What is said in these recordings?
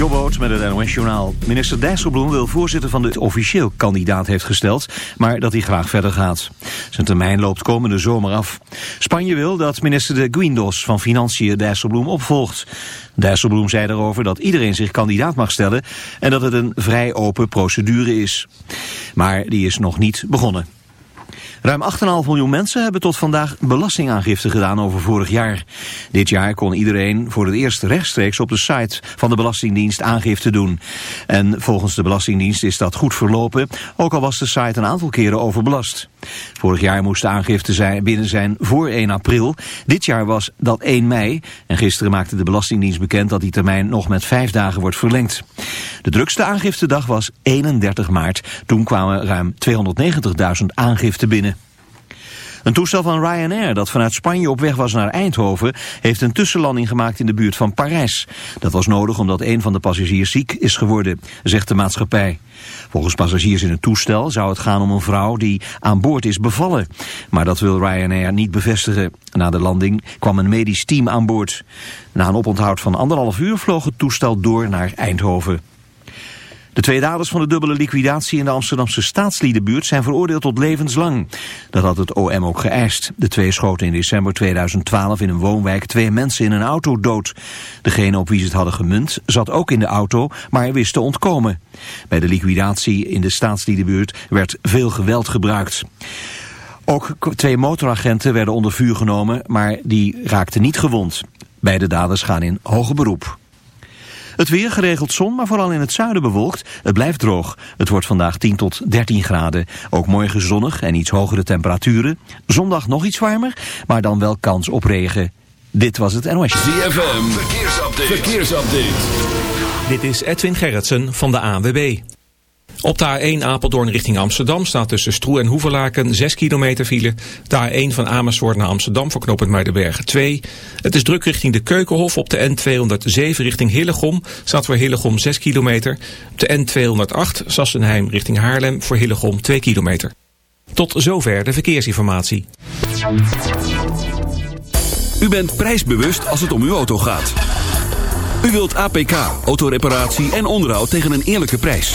Jobboot met het NOS. Minister Dijsselbloem wil voorzitter van de officieel kandidaat heeft gesteld, maar dat hij graag verder gaat. Zijn termijn loopt komende zomer af. Spanje wil dat minister de Guindos van Financiën Dijsselbloem opvolgt. Dijsselbloem zei daarover dat iedereen zich kandidaat mag stellen en dat het een vrij open procedure is. Maar die is nog niet begonnen. Ruim 8,5 miljoen mensen hebben tot vandaag belastingaangifte gedaan over vorig jaar. Dit jaar kon iedereen voor het eerst rechtstreeks op de site van de Belastingdienst aangifte doen. En volgens de Belastingdienst is dat goed verlopen, ook al was de site een aantal keren overbelast. Vorig jaar moest de aangifte zijn, binnen zijn voor 1 april. Dit jaar was dat 1 mei. En gisteren maakte de Belastingdienst bekend dat die termijn nog met vijf dagen wordt verlengd. De drukste aangiftedag was 31 maart. Toen kwamen ruim 290.000 aangiften binnen. Een toestel van Ryanair dat vanuit Spanje op weg was naar Eindhoven... heeft een tussenlanding gemaakt in de buurt van Parijs. Dat was nodig omdat een van de passagiers ziek is geworden, zegt de maatschappij. Volgens passagiers in het toestel zou het gaan om een vrouw die aan boord is bevallen. Maar dat wil Ryanair niet bevestigen. Na de landing kwam een medisch team aan boord. Na een oponthoud van anderhalf uur vloog het toestel door naar Eindhoven. De twee daders van de dubbele liquidatie in de Amsterdamse staatsliedenbuurt zijn veroordeeld tot levenslang. Dat had het OM ook geëist. De twee schoten in december 2012 in een woonwijk twee mensen in een auto dood. Degene op wie ze het hadden gemunt zat ook in de auto, maar wist te ontkomen. Bij de liquidatie in de staatsliedenbuurt werd veel geweld gebruikt. Ook twee motoragenten werden onder vuur genomen, maar die raakten niet gewond. Beide daders gaan in hoger beroep. Het weer geregeld zon, maar vooral in het zuiden bewolkt. Het blijft droog. Het wordt vandaag 10 tot 13 graden. Ook morgen zonnig en iets hogere temperaturen. Zondag nog iets warmer, maar dan wel kans op regen. Dit was het NOS. ZFM, verkeersupdate. verkeersupdate. Dit is Edwin Gerritsen van de ANWB. Op de A1 Apeldoorn richting Amsterdam staat tussen Stroe en Hoeverlaken 6 kilometer file. De A1 van Amersfoort naar Amsterdam voor knooppunt Muidenberg 2. Het is druk richting de Keukenhof op de N207 richting Hillegom. Staat voor Hillegom 6 kilometer. Op de N208 Sassenheim richting Haarlem voor Hillegom 2 kilometer. Tot zover de verkeersinformatie. U bent prijsbewust als het om uw auto gaat. U wilt APK, autoreparatie en onderhoud tegen een eerlijke prijs.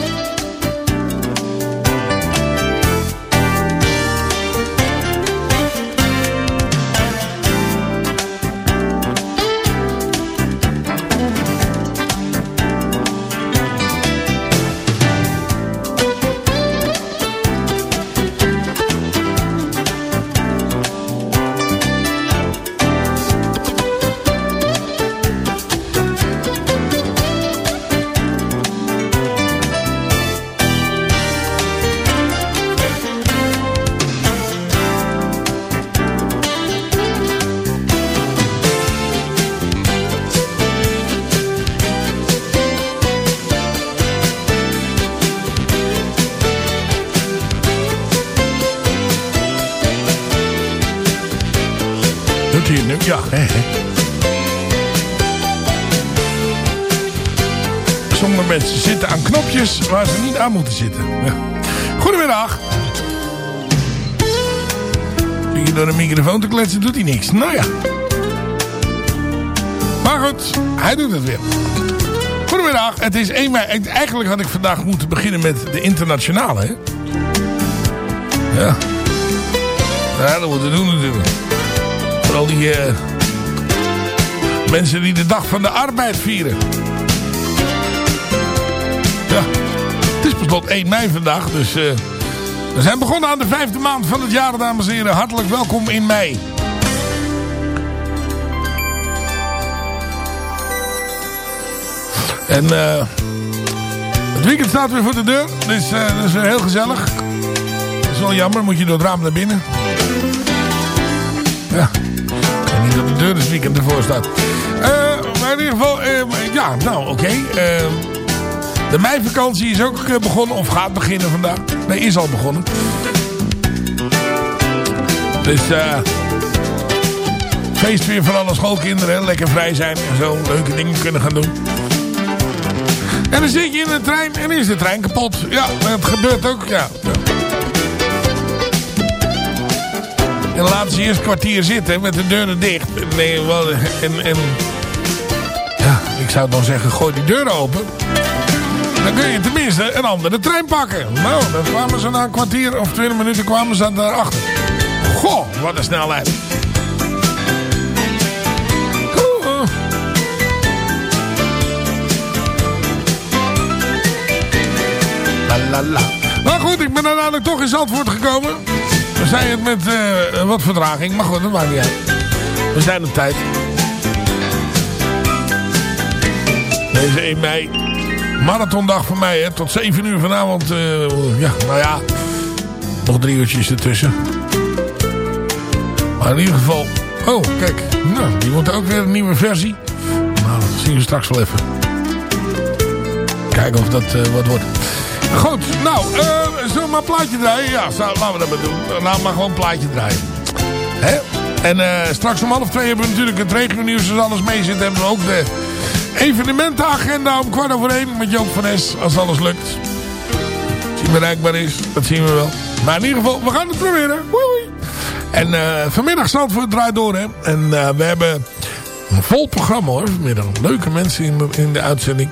Sommige mensen zitten aan knopjes waar ze niet aan moeten zitten. Goedemiddag. Zit je door een microfoon te kletsen, doet hij niks. Nou ja. Maar goed, hij doet het weer. Goedemiddag, het is 1 mei. Eigenlijk had ik vandaag moeten beginnen met de internationale. Hè? Ja. Ja, dat moeten we doen natuurlijk. Vooral die eh, mensen die de dag van de arbeid vieren. Beslot 1 mei vandaag, dus eh, we zijn begonnen aan de vijfde maand van het jaar, dames en heren. Hartelijk welkom in mei. En eh, het weekend staat weer voor de deur, dus eh, dat is heel gezellig. Dat is wel jammer, moet je door het raam naar binnen. Ja, ik weet niet dat de deur dit weekend ervoor staat. Maar in ieder geval, ja, nou oké. De meivakantie is ook eh, begonnen, of gaat beginnen vandaag. Nee, is al begonnen. Dus eh feest weer voor alle schoolkinderen. Lekker vrij zijn en zo. Leuke dingen kunnen gaan doen. En dan zit je in de trein en is de trein kapot. Ja, dat gebeurt ook. Ja. En laten ze eerst kwartier zitten met de deuren dicht. Nee, wel, en, en ja, ik zou dan zeggen, gooi die deuren open. Dan kun je tenminste een andere trein pakken. Nou, dan kwamen ze na een kwartier of 20 minuten kwamen ze daarachter. Goh, wat een snelheid. La la la. Maar goed, ik ben uiteindelijk toch in Zandvoort gekomen. We zijn het met eh, wat vertraging, maar goed, dat maakt niet uit. We zijn op tijd. Deze 1 mei. Marathondag voor mij, hè. Tot 7 uur vanavond. eh, ja, nou ja. Nog drie uurtjes ertussen. Maar in ieder geval... Oh, kijk. Nou, die wordt ook weer een nieuwe versie. Nou, dat zien we straks wel even. Kijken of dat eh, wat wordt. Goed, nou, eh, zullen we maar een plaatje draaien? Ja, laten we dat maar doen. Nou, maar gewoon een plaatje draaien. Hè? En straks om half twee hebben we natuurlijk het regionieuws. Als alles mee zit, hebben we ook de evenementenagenda om kwart over één met Joop van Es. Als alles lukt. Als hij bereikbaar is, dat zien we wel. Maar in ieder geval, we gaan het proberen. Woei. En eh, vanmiddag Zandvoort draait door, hè. En eh, we hebben een vol programma, hoor, vanmiddag. Leuke mensen in de, in de uitzending.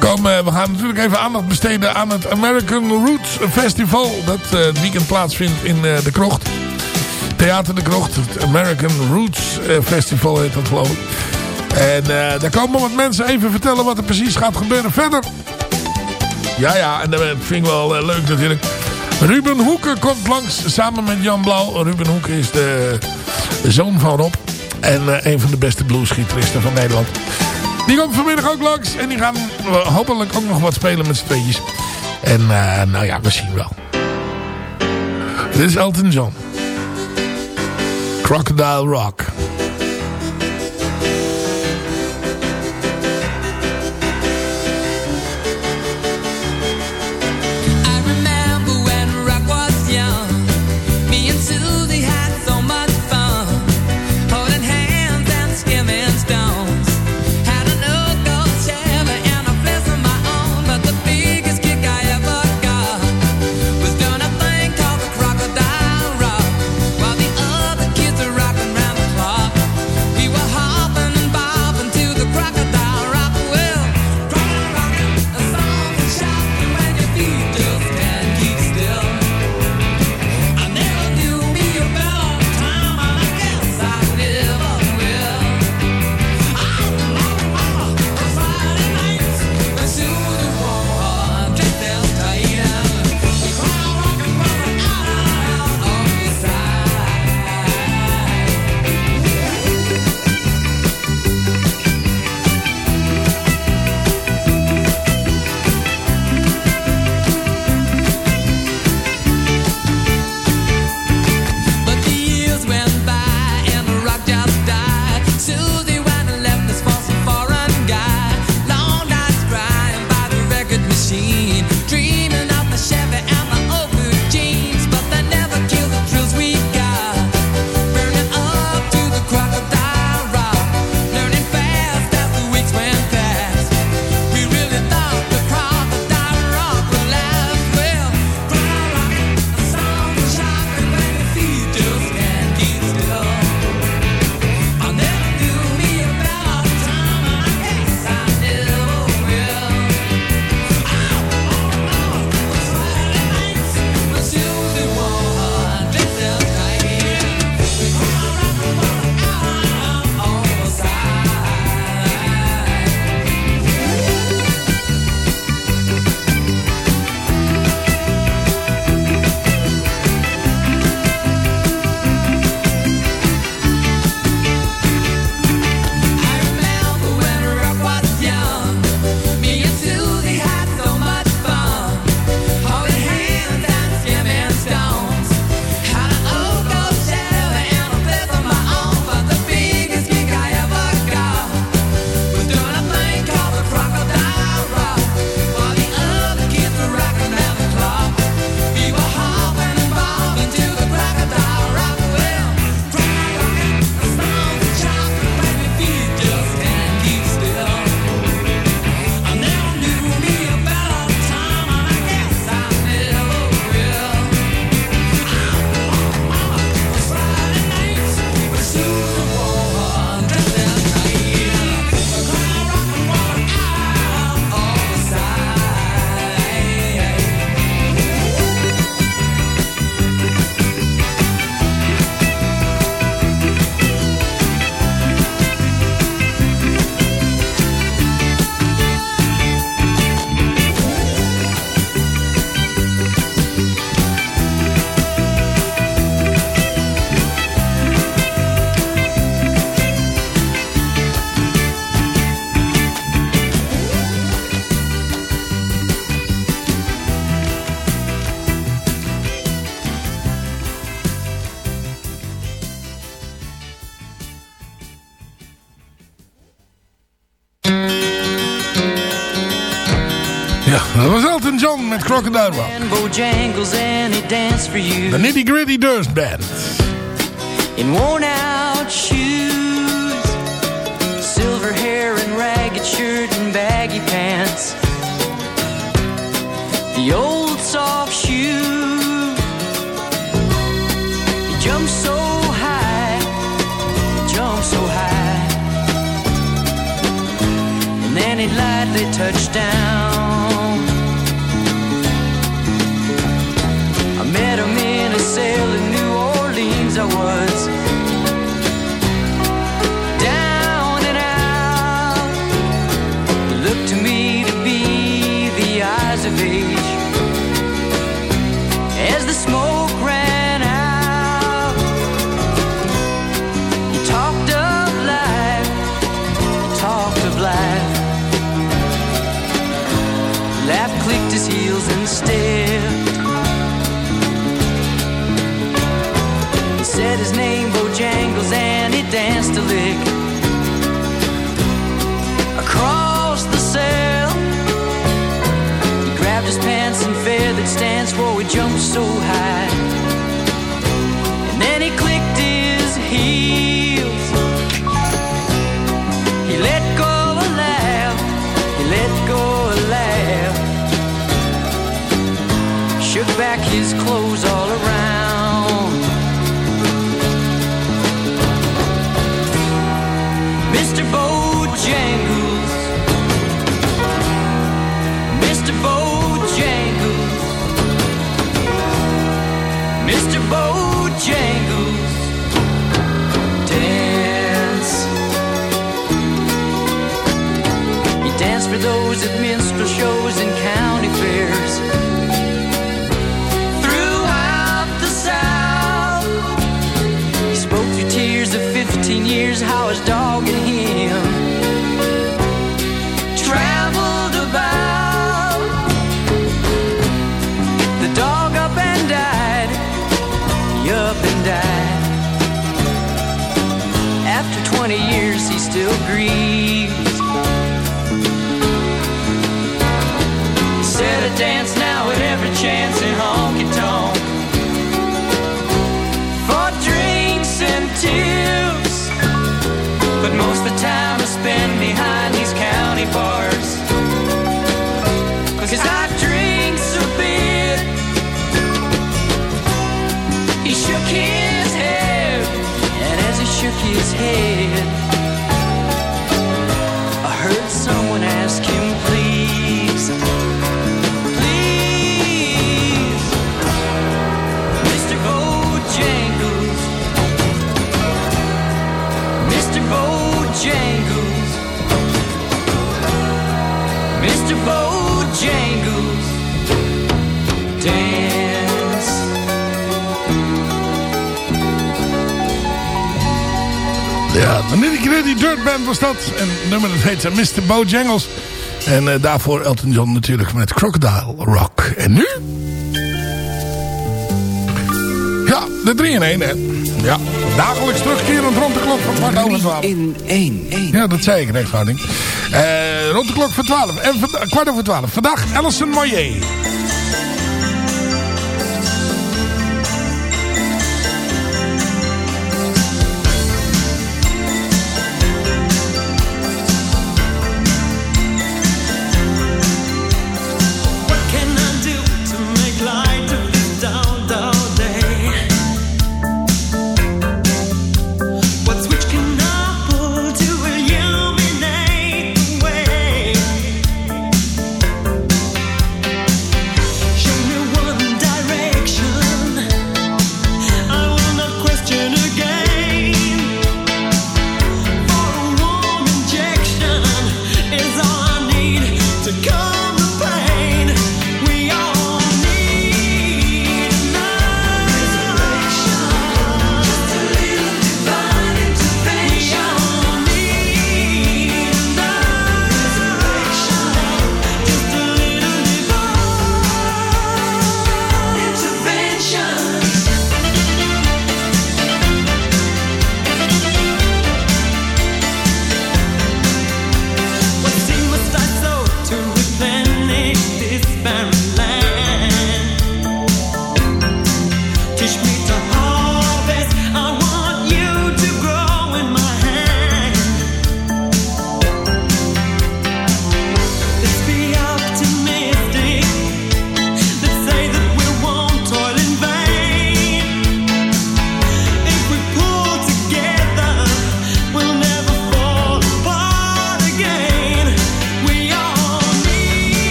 Komen, we gaan natuurlijk even aandacht besteden aan het American Roots Festival. Dat eh, het weekend plaatsvindt in eh, de Krocht. Theater de Krocht. Het American Roots eh, Festival heet dat geloof ik. En eh, daar komen wat mensen even vertellen wat er precies gaat gebeuren verder. Ja, ja, en dat vind ik wel eh, leuk natuurlijk. Ruben Hoeken komt langs samen met Jan Blauw. Ruben Hoeken is de, zoon van Rob. En eh, een van de beste bluesgitaristen van Nederland. Die komt vanmiddag ook langs. En die gaan hopelijk ook nog wat spelen met z'n tweetjes. En nou ja, we zien wel. Dit is Elton John. Crocodile Rock. the Nitty Gritty Dirt Band. In worn out Ja, de Nitty Gritty Dirt Band was dat. En nummer dat heet eh, Mr. Bojangles. En uh, daarvoor Elton John natuurlijk met Crocodile Rock. En nu? Ja, de 3 in 1 hè. Ja, dagelijks terugkerend rond de klok van kwart over 12. in 1, 1. Ja, dat zei ik, rechtvaardig. Uh, eh, rond de klok van 12 en kwart over 12. Vandaag Alison Moyer.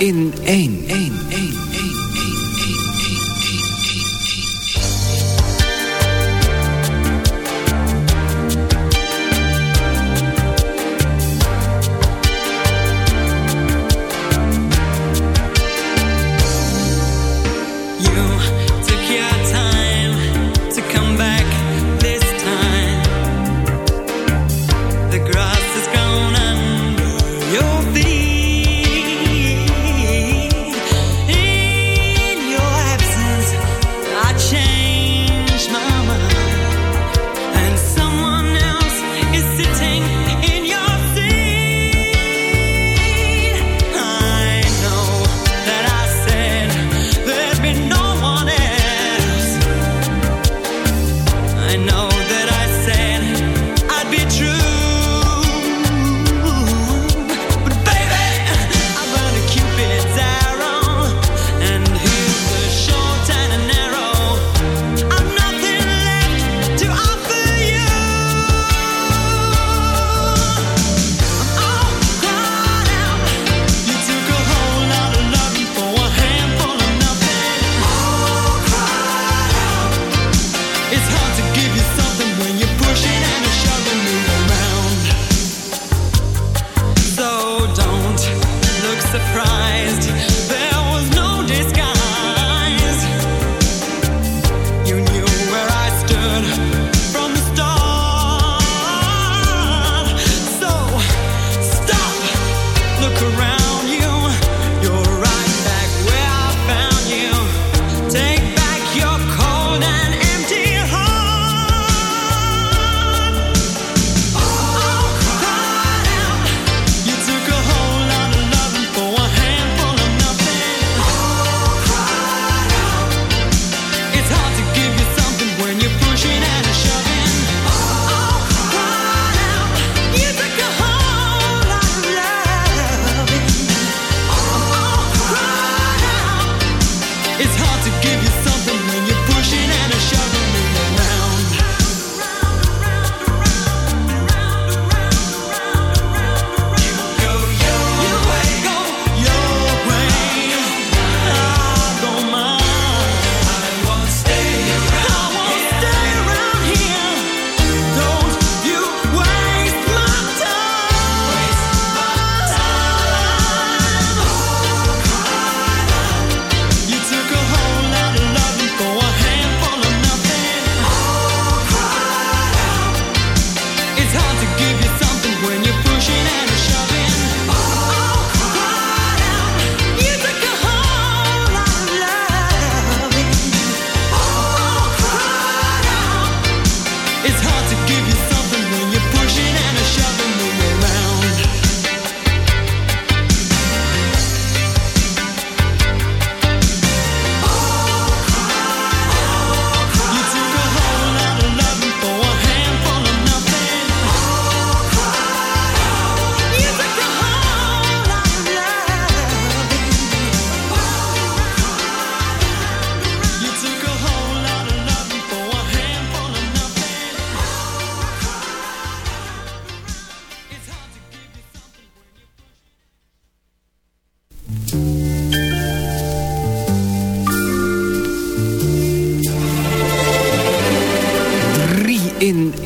in één.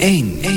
Één.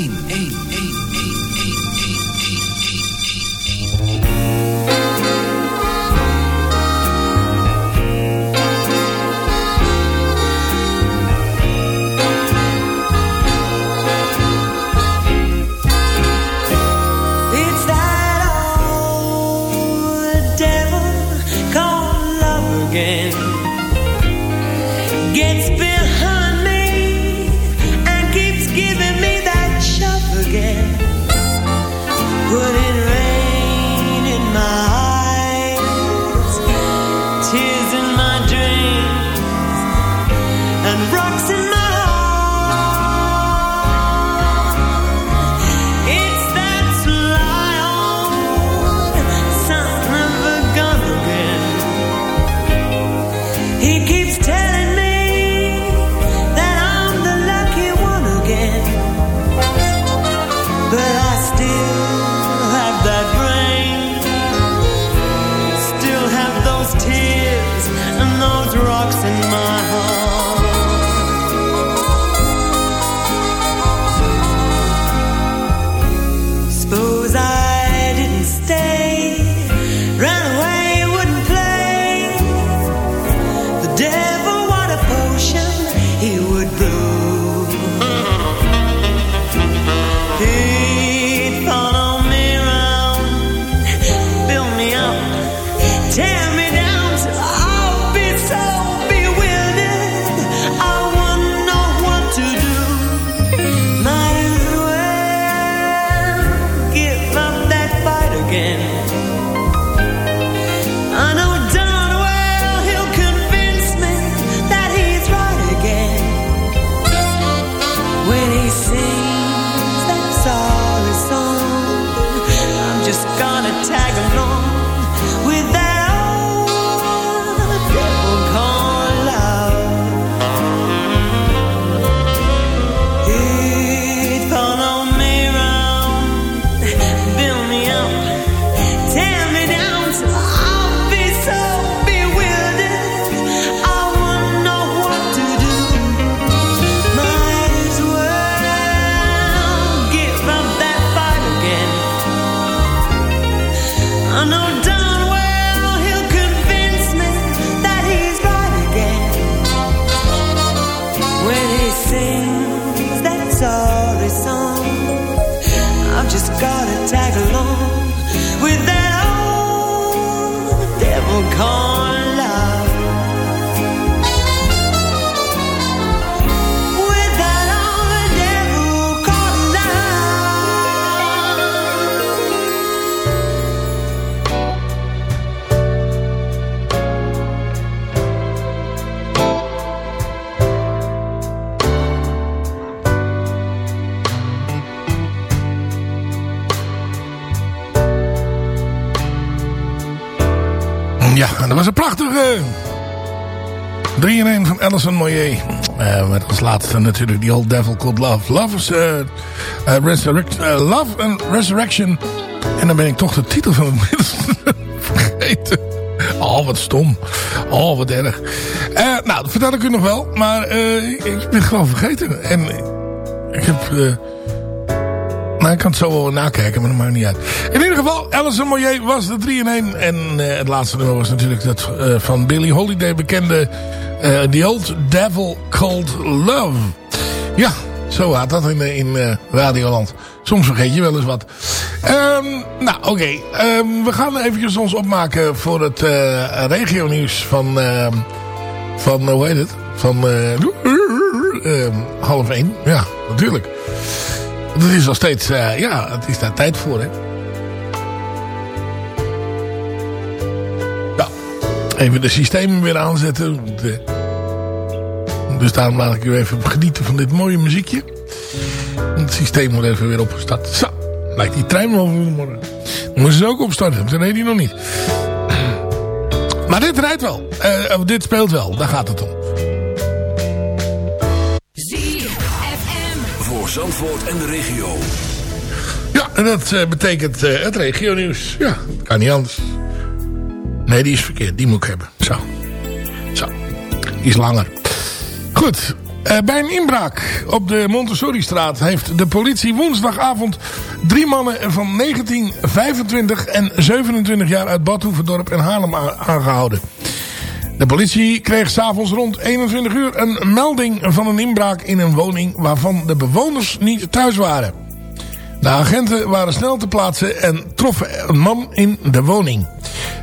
Laatste natuurlijk die Old Devil Called Love. Love is resurrect, eh, Love and Resurrection. En dan ben ik toch de titel van het vergeten. Oh, wat stom. Oh, wat erg. Nou, dat vertel ik u nog wel. Maar ik ben gewoon vergeten. En ik heb... ik kan het zo wel nakijken, maar dat maakt niet uit. In ieder geval, Alison Moyer was de 3 in 1. En eh, het laatste nummer was natuurlijk dat eh, van Billie Holiday bekende... eh, The Old Devil Called Love. Ja, zo gaat dat in, in Radioland. Soms vergeet je wel eens wat. Ehm, nou, oké. Ehm, we gaan eventjes ons opmaken voor het eh regionieuws van... ehm, van, hoe heet het? Van half 1. Ja, natuurlijk. Dat is nog steeds, eh, ja, het is daar tijd voor, hè. Ja, even de systemen weer aanzetten. Eh, Dus daarom laat ik u even genieten van dit mooie muziekje. Het systeem wordt even weer opgestart. Zo, lijkt die trein wel morgen. Moeten ze ook opstarten, dat weet hij nog niet. Maar dit rijdt wel. Eh, of dit speelt wel, daar gaat het om. Zandvoort en de regio. Ja, en dat eh, betekent eh, het regionieuws. Ja, kan niet anders. Nee, die is verkeerd. Die moet ik hebben. Zo. Zo. Die is langer. Goed. Eh, bij een inbraak op de Montessori-straat heeft de politie woensdagavond drie mannen van 19, 25 en 27 jaar uit Badhoevedorp en Haarlem aangehouden. De politie kreeg s'avonds rond 21 uur een melding van een inbraak in een woning waarvan de bewoners niet thuis waren. De agenten waren snel te plaatsen en troffen een man in de woning.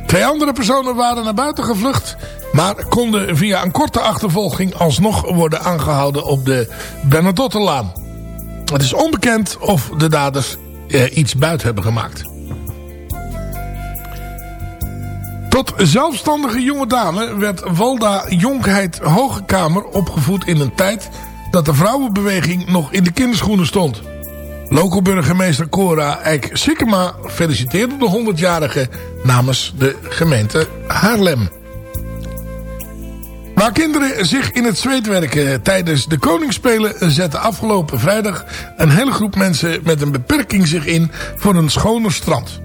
Twee andere personen waren naar buiten gevlucht, maar konden via een korte achtervolging alsnog worden aangehouden op de Bernadottelaan. Het is onbekend of de daders eh, iets buiten hebben gemaakt. Tot zelfstandige jonge dame werd Walda Jonkheid Hogekamer opgevoed in een tijd dat de vrouwenbeweging nog in de kinderschoenen stond. Local burgemeester Cora Eijk-Sikkema feliciteerde de 100-jarige namens de gemeente Haarlem. Waar kinderen zich in het zweet werken tijdens de Koningsspelen... zette afgelopen vrijdag een hele groep mensen met een beperking zich in voor een schoner strand.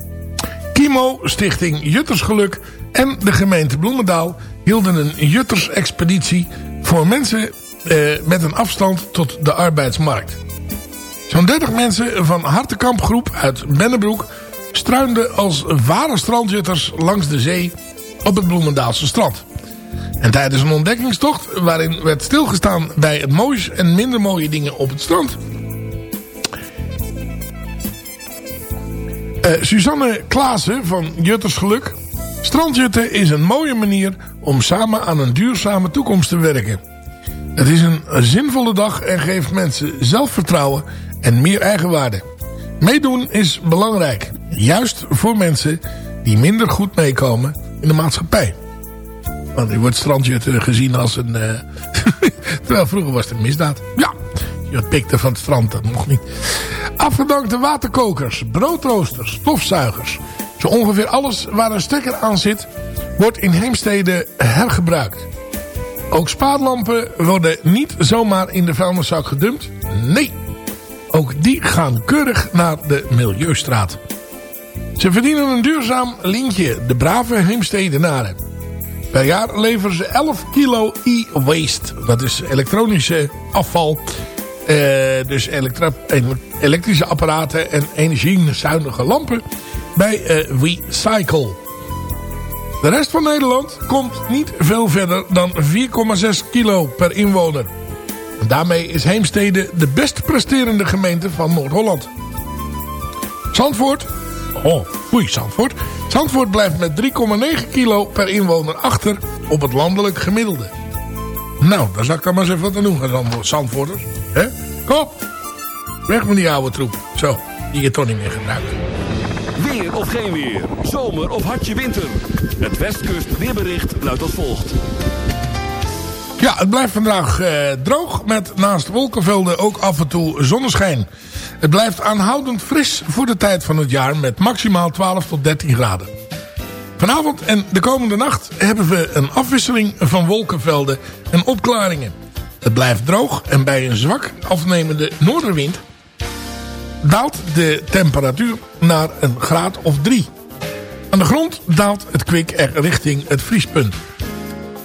Kimo, stichting Juttersgeluk en de gemeente Bloemendaal... hielden een Jutters-expeditie voor mensen eh, met een afstand tot de arbeidsmarkt. Zo'n 30 mensen van Hartenkampgroep uit Bennebroek... struinden als ware strandjutters langs de zee op het Bloemendaalse strand. En tijdens een ontdekkingstocht waarin werd stilgestaan bij het moois en minder mooie dingen op het strand... Eh, Suzanne Klaassen van Juttersgeluk. Strandjutten is een mooie manier om samen aan een duurzame toekomst te werken. Het is een zinvolle dag en geeft mensen zelfvertrouwen en meer eigenwaarde. Meedoen is belangrijk. Juist voor mensen die minder goed meekomen in de maatschappij. Want nu wordt strandjutten gezien als een... eh, terwijl vroeger was het een misdaad. Ja, je pikte van het strand, dat mocht niet. Afgedankte waterkokers, broodroosters, stofzuigers. Zo ongeveer alles waar een stekker aan zit, wordt in Heemstede hergebruikt. Ook spaatlampen worden niet zomaar in de vuilniszak gedumpt. Nee, ook die gaan keurig naar de Milieustraat. Ze verdienen een duurzaam lintje, de brave Heemstedenaren. Per jaar leveren ze 11 kilo e-waste. Dat is elektronische afval. Eh, dus elektrische apparaten en energiezuinige lampen bij Recycle. De rest van Nederland komt niet veel verder dan 4,6 kilo per inwoner. En daarmee is Heemstede de best presterende gemeente van Noord-Holland. Zandvoort, oh, oei Zandvoort. Zandvoort blijft met 3,9 kilo per inwoner achter op het landelijk gemiddelde. Nou, daar zou ik dan maar eens even wat aan doen, Zandvoort- Zandvoorters. hè? Kom weg met die oude troep. Zo, die je toch niet meer gebruikt. Of geen weer. Zomer of hartje winter. Het Westkust weerbericht luidt als volgt. Ja, het blijft vandaag eh, droog met naast wolkenvelden ook af en toe zonneschijn. Het blijft aanhoudend fris voor de tijd van het jaar met maximaal 12 tot 13 graden. Vanavond en de komende nacht hebben we een afwisseling van wolkenvelden en opklaringen. Het blijft droog en bij een zwak afnemende noordenwind daalt de temperatuur naar een graad of 3. Aan de grond daalt het kwik er richting het vriespunt.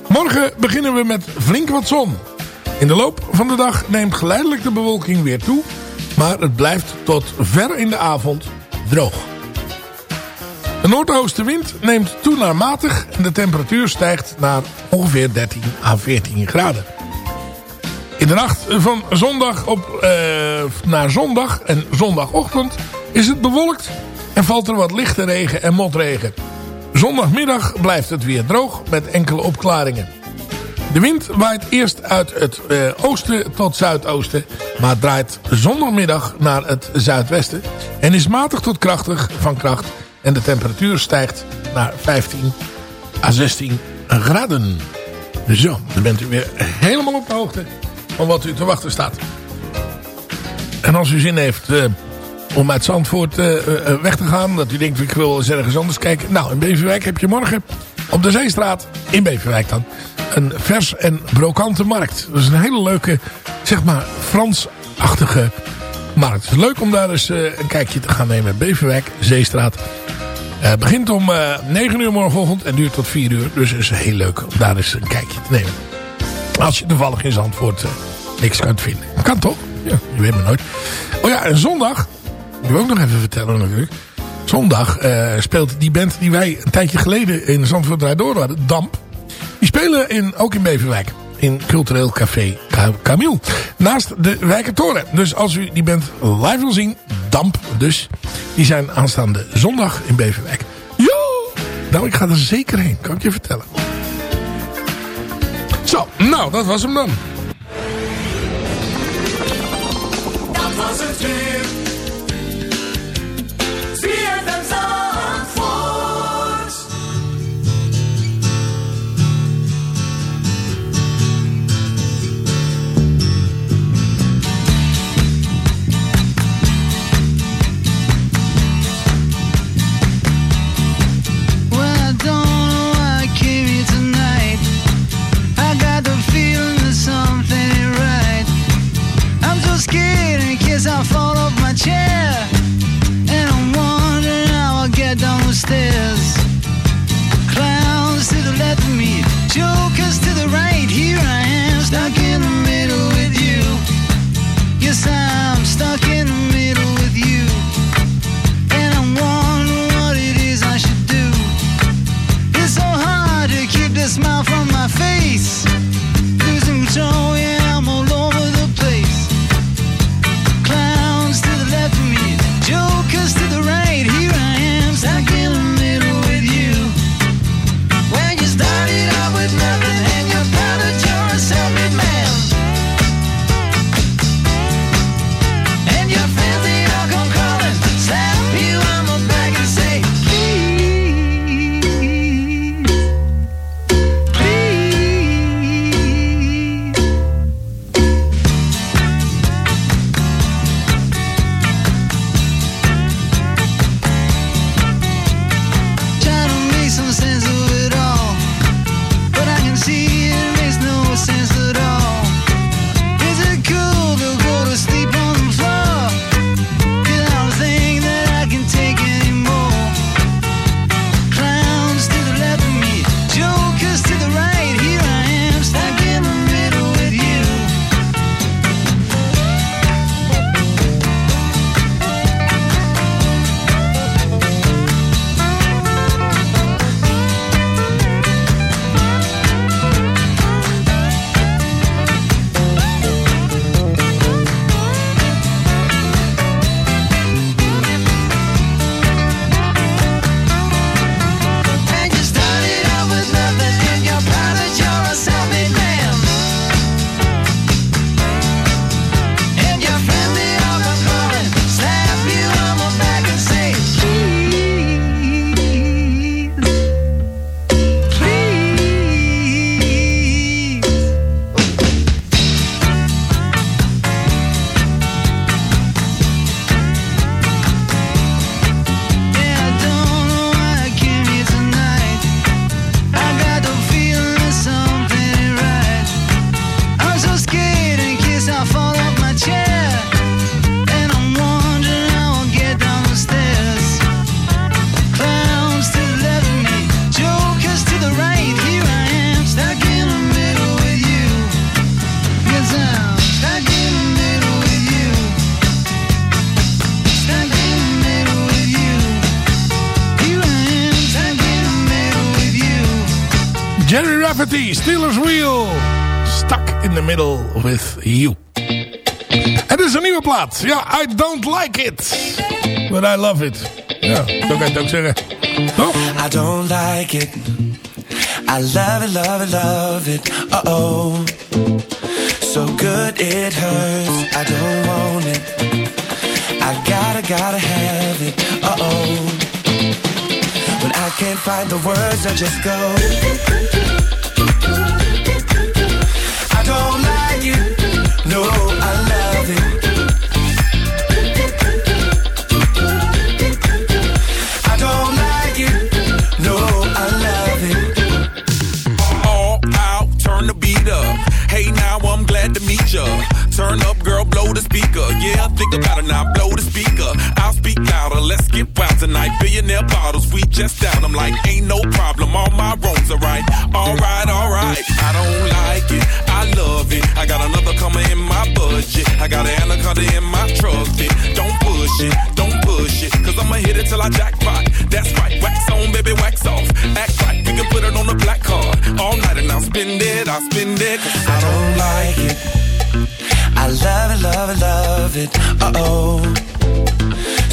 Morgen beginnen we met flink wat zon. In de loop van de dag neemt geleidelijk de bewolking weer toe. Maar het blijft tot ver in de avond droog. De noordoostenwind neemt toe naar matig en de temperatuur stijgt naar ongeveer 13 à 14 graden. In de nacht van zondag op, eh, naar zondag en zondagochtend is het bewolkt en valt er wat lichte regen en motregen. Zondagmiddag blijft het weer droog met enkele opklaringen. De wind waait eerst uit het eh, oosten tot zuidoosten, maar draait zondagmiddag naar het zuidwesten en is matig tot krachtig van kracht en de temperatuur stijgt naar 15 à 16 graden. Zo, dan bent u weer helemaal op de hoogte van wat u te wachten staat. En als u zin heeft eh, om uit Zandvoort eh, eh, weg te gaan, dat u denkt ik wil eens ergens anders kijken. Nou, in Beverwijk heb je morgen op de Zeestraat, in Beverwijk dan, een vers en brokante markt. Dat is een hele leuke, zeg maar, Frans-achtige markt. Het leuk om daar eens een kijkje te gaan nemen. Beverwijk, Zeestraat. Eh, begint om eh 9 uur morgenochtend en duurt tot 4 uur. Dus het is heel leuk om daar eens een kijkje te nemen. Als je toevallig in Zandvoort niks kunt vinden. Kan toch? Ja, je weet maar nooit. Oh ja, en zondag, die wil ik ook nog even vertellen natuurlijk. Zondag eh, speelt die band die wij een tijdje geleden in Zandvoort Draai Door hadden, Damp. Die spelen in, ook in Beverwijk. In cultureel café Ca- Camille. Naast de Wijkertoren. Dus als u die band live wil zien, Damp dus. Die zijn aanstaande zondag in Beverwijk. Jo! Nou, ik ga er zeker heen. Kan ik je vertellen. Zo, nou, dat was hem dan. Dat chair. And I'm wondering how I'll get down the stairs. Clowns to the left of me, jokers to the right. Here I am, stuck in the middle with you. Yes, I'm stuck in the middle with you. And I'm wondering what it is I should do. It's so hard to keep the smile you. Het is een nieuwe plaat. Ja, I don't like it. But I love it. Ja, zo kan je het ook zeggen. Toch? I don't like it. I love it, love it, love it. Uh oh. So good it hurts. I don't want it. I gotta, gotta have it. Uh oh. When I can't find the words, I just go. No, I love it. I don't like it. No, I love it. all out, turn the beat up. Hey, now I'm glad to meet ya. Turn up, girl, blow the speaker. Yeah, think about it now, blow the speaker. I'll speak louder, wild tonight. Billionaire bottles, we just down. I'm like, ain't no problem, all my wrongs are right. Alright, alright, I don't like it, I love it. I got another coming in my budget. I got an anaconda in my truck. Fit. Don't push it, don't push it, cause I'ma hit it till I jackpot. That's right, wax on, baby, wax off. Act right, we can put it on the black card. All night and I'll spend it, I'll spend it. Cause I don't like it. I love it, love it, love it. Uh oh.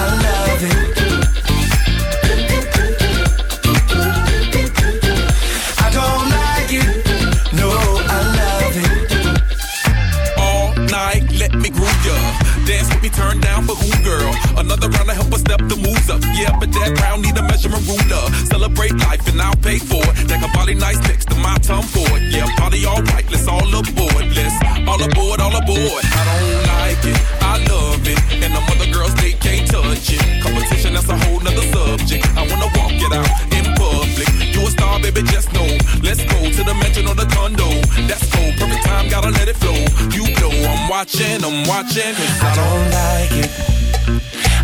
I step the moves up. Yeah, but that round need a measurement ruler. Celebrate life and I'll pay for it. Take a body nice next to my tongue for it. Yeah, party all right, let's all aboard. Let's all aboard, all aboard. I don't like it, I love it. And the other girls, they can't touch it. Competition, that's a whole nother subject. I wanna walk it out in public. You a star, baby, just know. Let's go to the mansion or the condo. That's cool, perfect time, gotta let it flow. You know I'm watching, I'm watching. Cause I don't like it.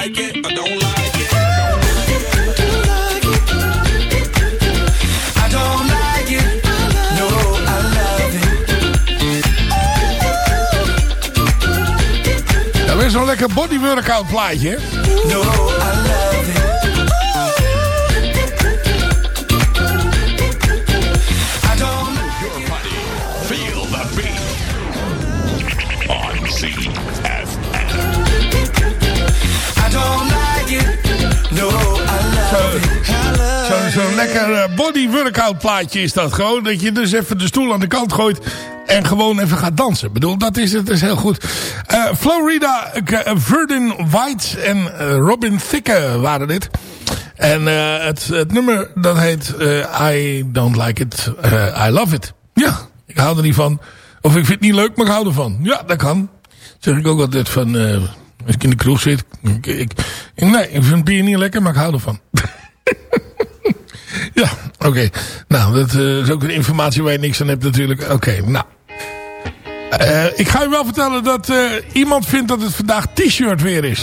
Like it. I don't like it. I don't like it. No, I love it. Ja, weer zo'n lekker body workout plaatje. No, I love lekker eh, body workout plaatje is dat gewoon. Dat je dus even de stoel aan de kant gooit en gewoon even gaat dansen. Ik bedoel, dat is, het is heel goed. Eh, Florida, eh, Verdin White en Robin Thicke waren dit. En het, het nummer dat heet I Don't Like It, I Love It. Ja, ik hou er niet van. Of ik vind het niet leuk, maar ik hou ervan. Ja, dat kan. Zeg ik ook altijd van... als ik in de kroeg zit. Ik, nee, ik vind bier niet lekker, maar ik hou ervan. Ja, oké. Nou, dat eh, is ook een informatie waar je niks aan hebt natuurlijk. Oké, nou. Eh, ik ga je wel vertellen dat eh, iemand vindt dat het vandaag t-shirt weer is.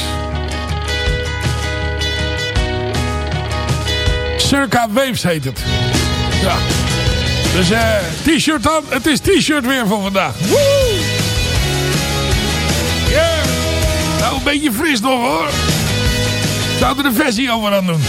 Circa Waves heet het. Ja. Dus t-shirt dan. Het is t-shirt weer van vandaag. Woe! Yeah! Nou, een beetje fris nog hoor. Zouden er een versie over aan doen.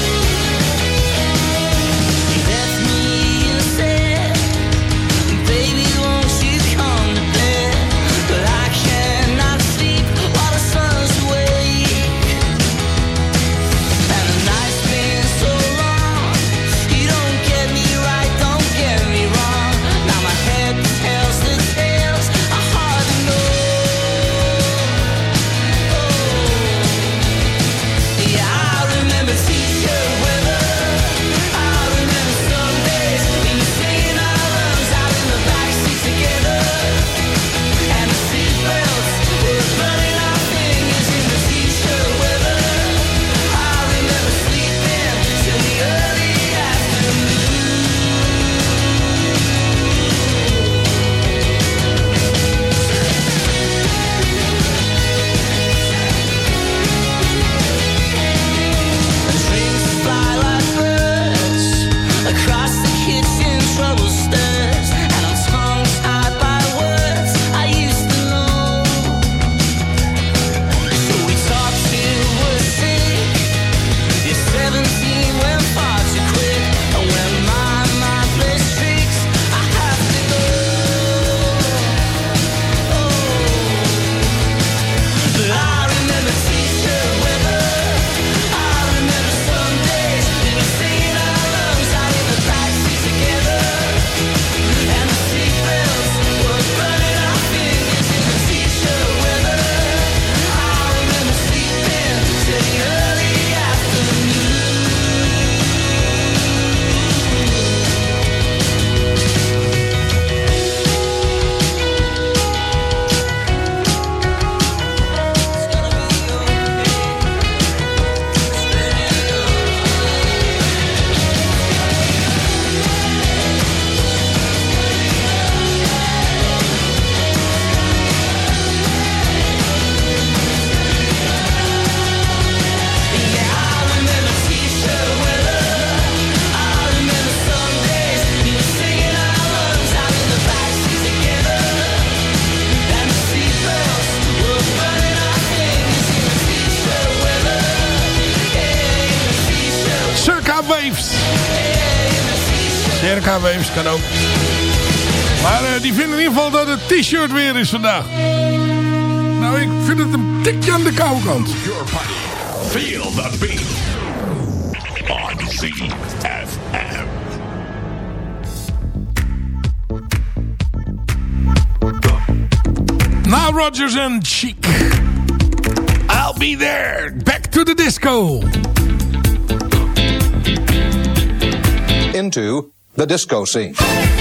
Maar eh, die vinden in ieder geval dat het t-shirt weer is vandaag. Nou, ik vind het een tikje aan de koude kant. Feel the beat. On ZFM. Now Rogers and Chic. I'll be there. Back to the disco. Into the disco scene.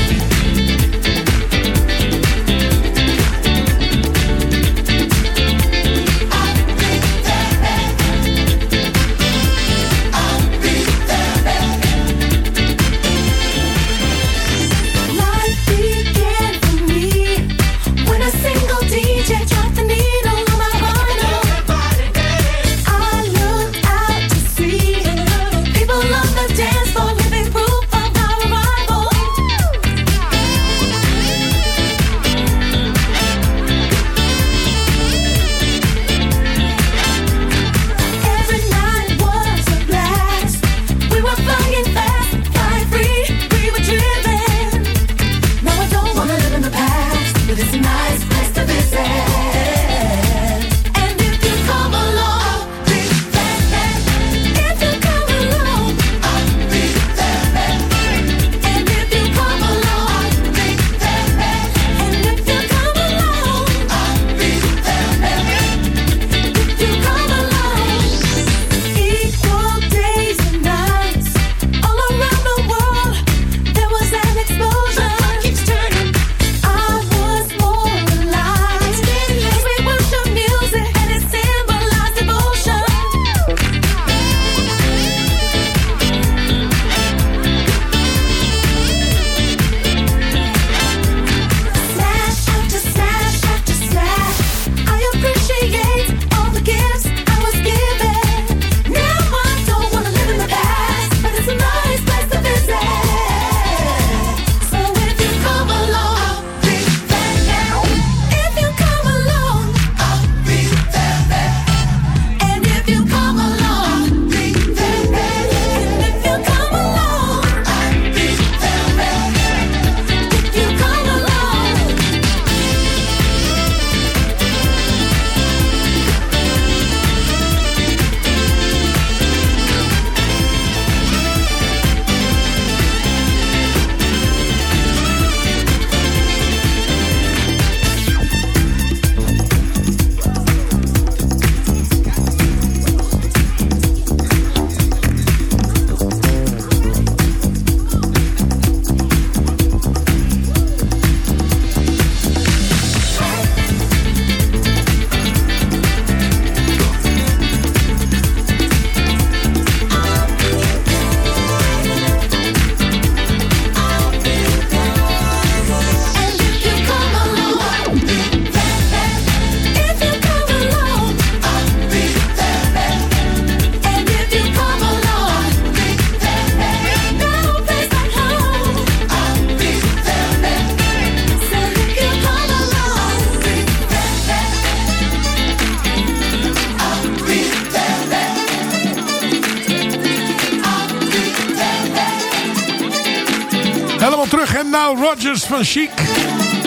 Rogers van Chic.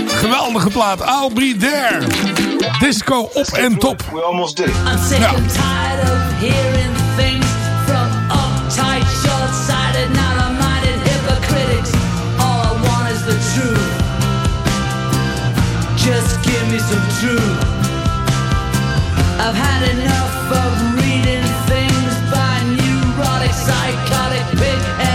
Geweldige plaat. I'll be. Disco op en top. We. I'm sick and tired of hearing things from uptight, short-sighted, narrow-minded hypocritics. All I want is the truth. Just give me some truth. I've had enough of reading things by neurotic, psychotic, big-headed.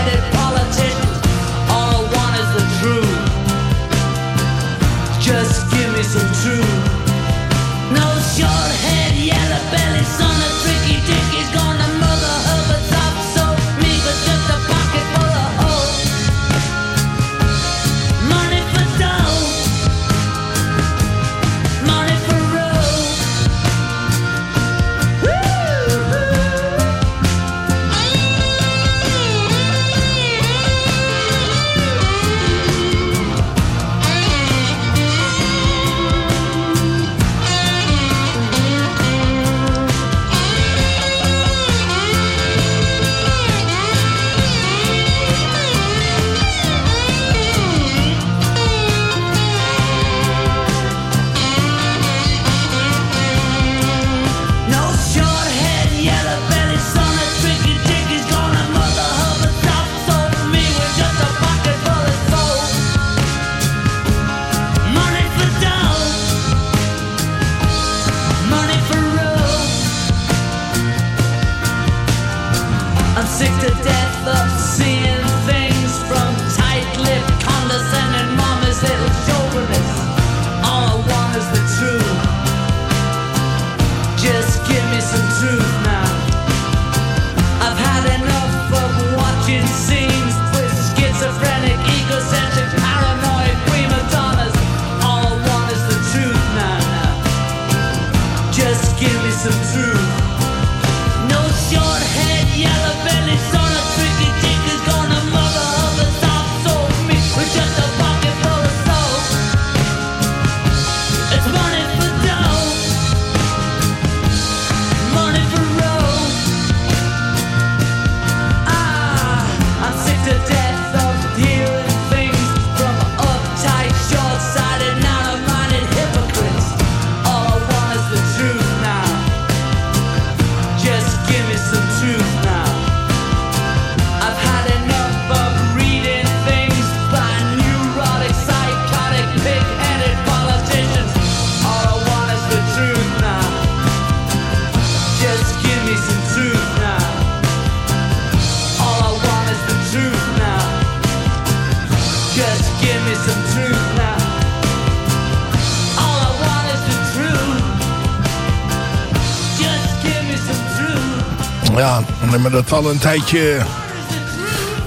Ja, maar dat al een tijdje...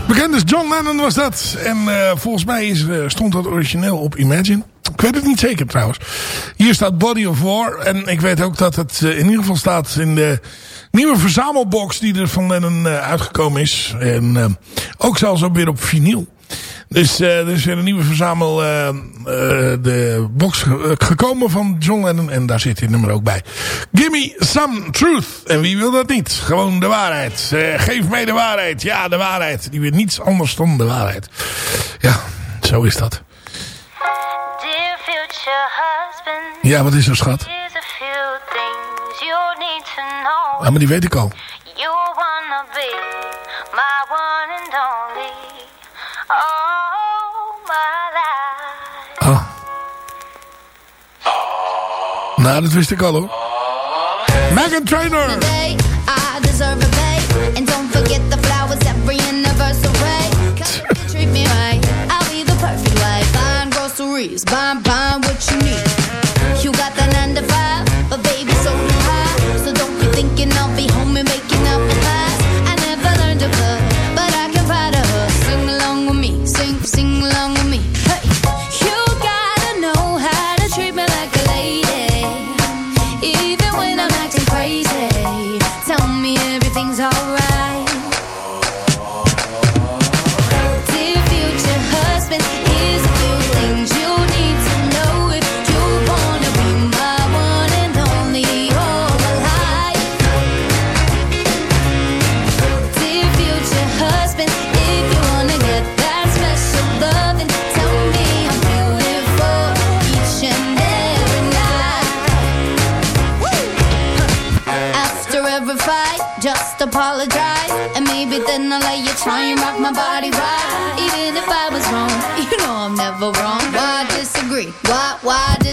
Bekend is John Lennon was dat. En eh, volgens mij is, eh, stond dat origineel op Imagine. Ik weet het niet zeker trouwens. Hier staat Body of War. En ik weet ook dat het eh, in ieder geval staat in de nieuwe verzamelbox die er van Lennon uitgekomen is. En ook zelfs ook weer op vinyl. Dus eh, er is weer een nieuwe verzamel eh, eh, de box ge- gekomen van John Lennon. En daar zit dit nummer ook bij. Gimme some truth. En wie wil dat niet? Gewoon de waarheid. Geef mij de waarheid. Ja, de waarheid. Die weer niets anders dan de waarheid. Ja, zo is dat. Dear future husband, Ja, wat is er schat? here's a few things you need to know. Ah, maar die weet ik al. You wanna be my one and only. Oh, my life. Nou, dat wist ik al hoor. Megan Trainor. Then I'll let you try and rock my body right. Even if I was wrong, you know I'm never wrong. Why disagree? Why, why disagree?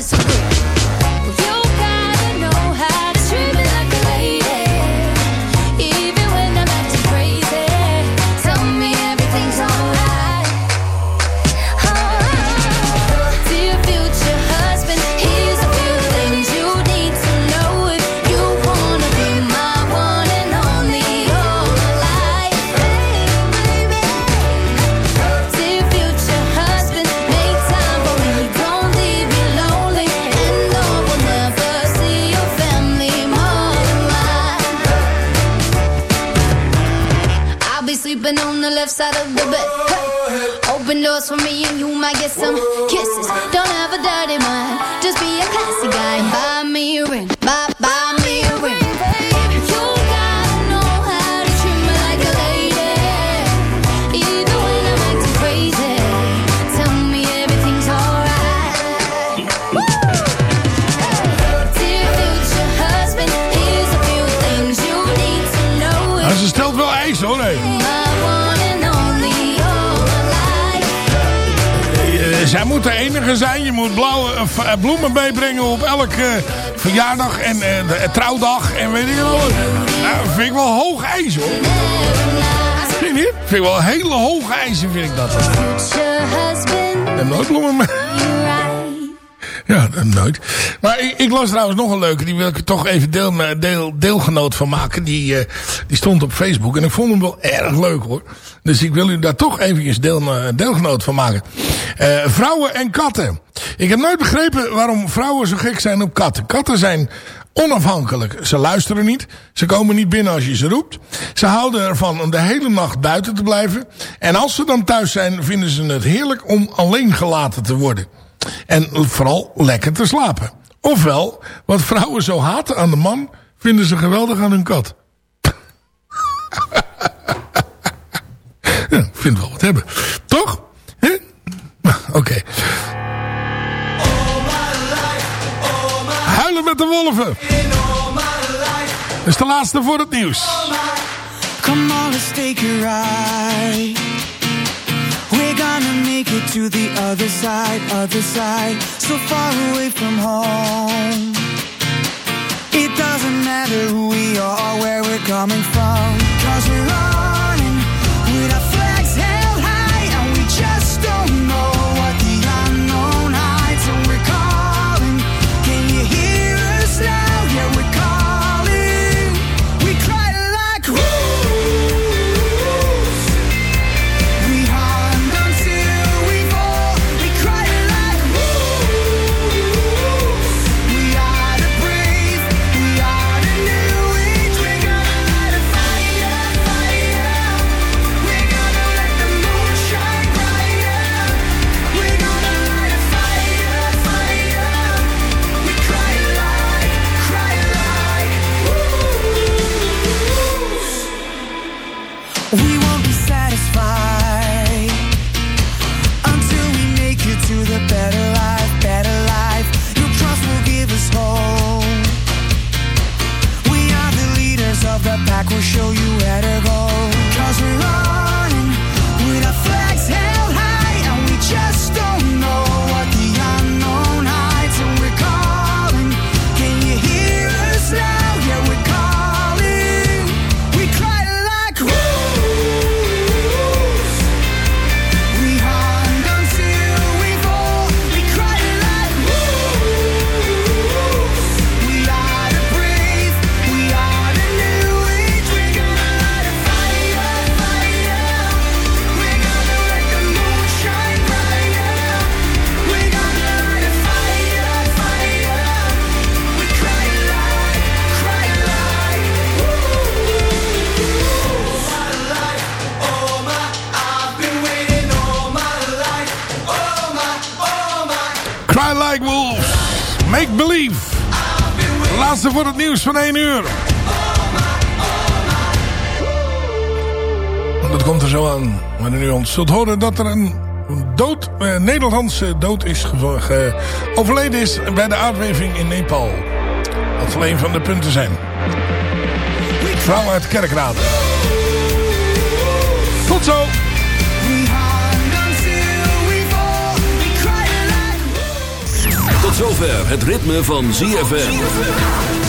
For me and you might get some kisses. Moet de enige zijn. Je moet blauwe eh, eh, bloemen meebrengen op elke verjaardag en eh, de, eh, trouwdag en weet ik wel. Nou, vind ik wel hoog ijs hoor. Vind je niet? Vind ik wel hele hoge eisen vind ik dat. Ik heb nooit bloemen mee. Ja, nooit. Maar ik, ik las trouwens nog een leuke. Die wil ik er toch even deel, deel, deelgenoot van maken. Die, eh, die stond op Facebook. En ik vond hem wel erg leuk hoor. Dus ik wil u daar toch eventjes deel, deelgenoot van maken. Eh, vrouwen en katten. Ik heb nooit begrepen waarom vrouwen zo gek zijn op katten. Katten zijn onafhankelijk. Ze luisteren niet. Ze komen niet binnen als je ze roept. Ze houden ervan om de hele nacht buiten te blijven. En als ze dan thuis zijn, vinden ze het heerlijk om alleen gelaten te worden. En vooral lekker te slapen. Ofwel, wat vrouwen zo haten aan de man, vinden ze geweldig aan hun kat. ja, vind wel wat hebben. Toch? Oké. Huilen met de wolven. Is de laatste voor het nieuws. Come on, let's take ride. Make it to the other side, other side. So far away from home. It doesn't matter who we are, where we're coming from. Cause we're running We won't be satisfied laatste voor het nieuws van 1 uur. Dat komt er zo aan. Wanneer u ons zult horen dat er een dood, eh, Nederlandse dood is overleden is bij de aardbeving in Nepal. Dat zal een van de punten zijn. Vrouw uit Kerkrade. Tot zo. Tot zover het ritme van ZFM.